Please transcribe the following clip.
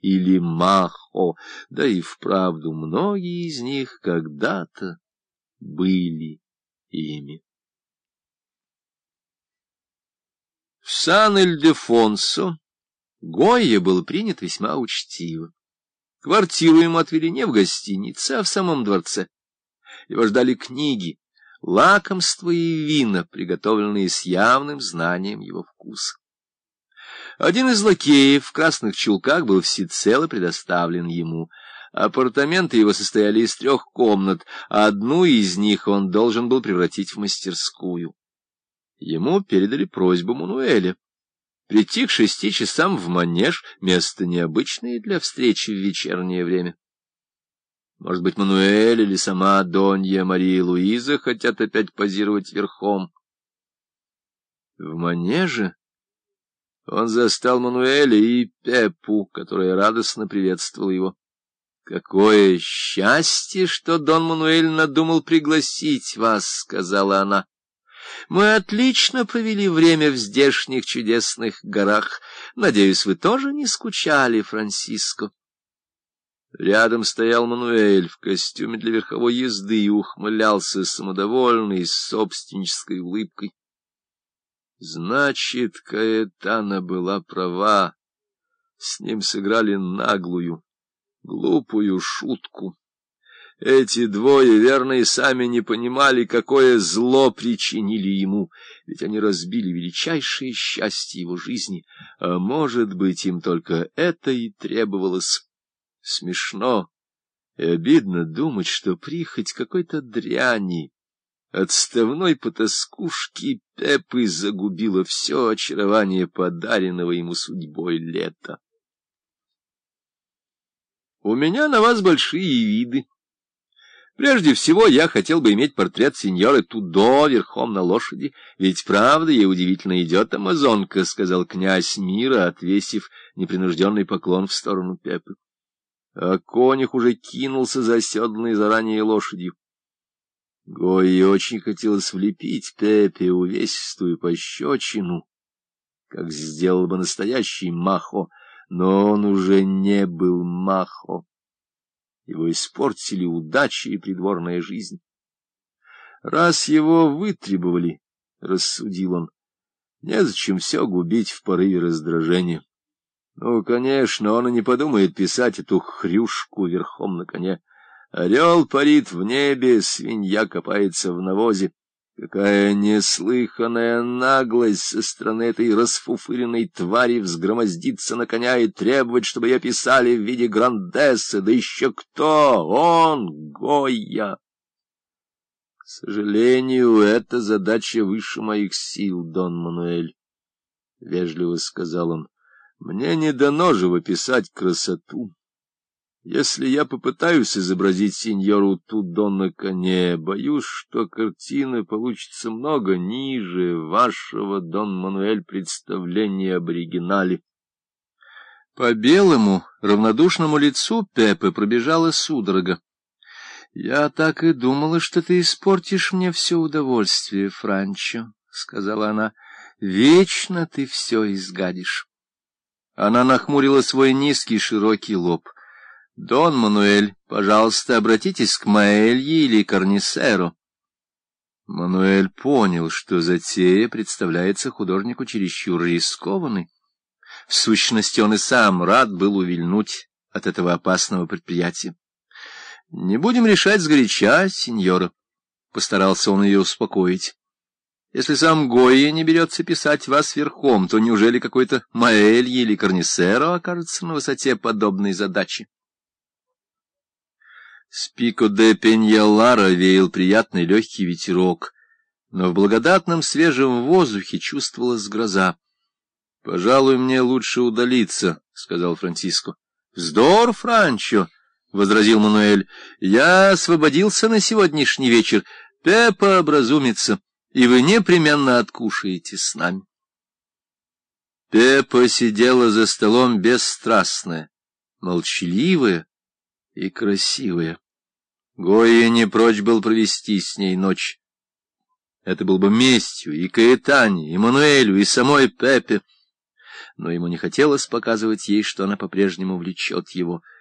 или Махо, да и вправду многие из них когда-то были ими. В Сан-Эльдефонсо Гойя был принят весьма учтиво. Квартиру ему отвели не в гостинице, а в самом дворце. Его ждали книги, лакомства и вина, приготовленные с явным знанием его вкуса. Один из лакеев в красных чулках был всецело предоставлен ему. Апартаменты его состояли из трех комнат, а одну из них он должен был превратить в мастерскую. Ему передали просьбу Мануэля. Прийти к шести часам в манеж — место необычное для встречи в вечернее время. Может быть, Мануэль или сама Донья Мария Луиза хотят опять позировать верхом. В манеже он застал Мануэля и Пепу, которая радостно приветствовала его. «Какое счастье, что Дон Мануэль надумал пригласить вас», — сказала она. «Мы отлично провели время в здешних чудесных горах. Надеюсь, вы тоже не скучали, Франциско?» Рядом стоял Мануэль в костюме для верховой езды и ухмылялся самодовольной собственнической улыбкой. Значит, Каэтана была права. С ним сыграли наглую, глупую шутку. Эти двое, верно, и сами не понимали, какое зло причинили ему, ведь они разбили величайшее счастье его жизни, а, может быть, им только это и требовалось. Смешно и обидно думать, что прихоть какой-то дряни, отставной потаскушки Пепы загубила все очарование подаренного ему судьбой лета. У меня на вас большие виды. Прежде всего, я хотел бы иметь портрет сеньоры Тудо верхом на лошади, ведь правда ей удивительно идет амазонка, — сказал князь мира, отвесив непринужденный поклон в сторону Пепы. А конюх уже кинулся за оседланной заранее лошадью. Гойе очень хотелось влепить Пепе увесистую пощечину, как сделал бы настоящий Махо, но он уже не был Махо. Его испортили удача и придворная жизнь. Раз его вытребовали, — рассудил он, — незачем все губить в порыве раздражения. Ну, конечно, он и не подумает писать эту хрюшку верхом на коне. Орел парит в небе, свинья копается в навозе. Какая неслыханная наглость со стороны этой расфуфыренной твари взгромоздиться на коня и требовать, чтобы ее писали в виде грандессы, да еще кто? Он, Гойя! К сожалению, эта задача выше моих сил, Дон Мануэль, — вежливо сказал он. Мне не дано живописать красоту. Если я попытаюсь изобразить сеньору Тудо на коне, боюсь, что картина получится много ниже вашего, Дон Мануэль, представления об оригинале. По белому, равнодушному лицу Пепы пробежала судорога. — Я так и думала, что ты испортишь мне все удовольствие, Франчо, — сказала она. — Вечно ты все изгадишь. Она нахмурила свой низкий широкий лоб —— Дон Мануэль, пожалуйста, обратитесь к Маэлье или Корнисеру. Мануэль понял, что затея представляется художнику чересчур рискованной. В сущности, он и сам рад был увильнуть от этого опасного предприятия. — Не будем решать сгоряча, сеньора, — постарался он ее успокоить. Если сам Гойя не берется писать вас верхом, то неужели какой-то Маэлье или Корнисеро окажется на высоте подобной задачи? С пико де Пеньялара веял приятный легкий ветерок, но в благодатном свежем воздухе чувствовалась гроза. — Пожалуй, мне лучше удалиться, — сказал Франциско. — Вздор, Франчо, — возразил Мануэль. — Я освободился на сегодняшний вечер. Пепа образумится, и вы непременно откушаете с нами. Пепа сидела за столом бесстрастная, молчаливая, и красивая. Гоя не прочь был провести с ней ночь. Это был бы местью и Каэтане, и Мануэлю, и самой Пепе. но ему не хотелось показывать ей, что она по-прежнему влечет его —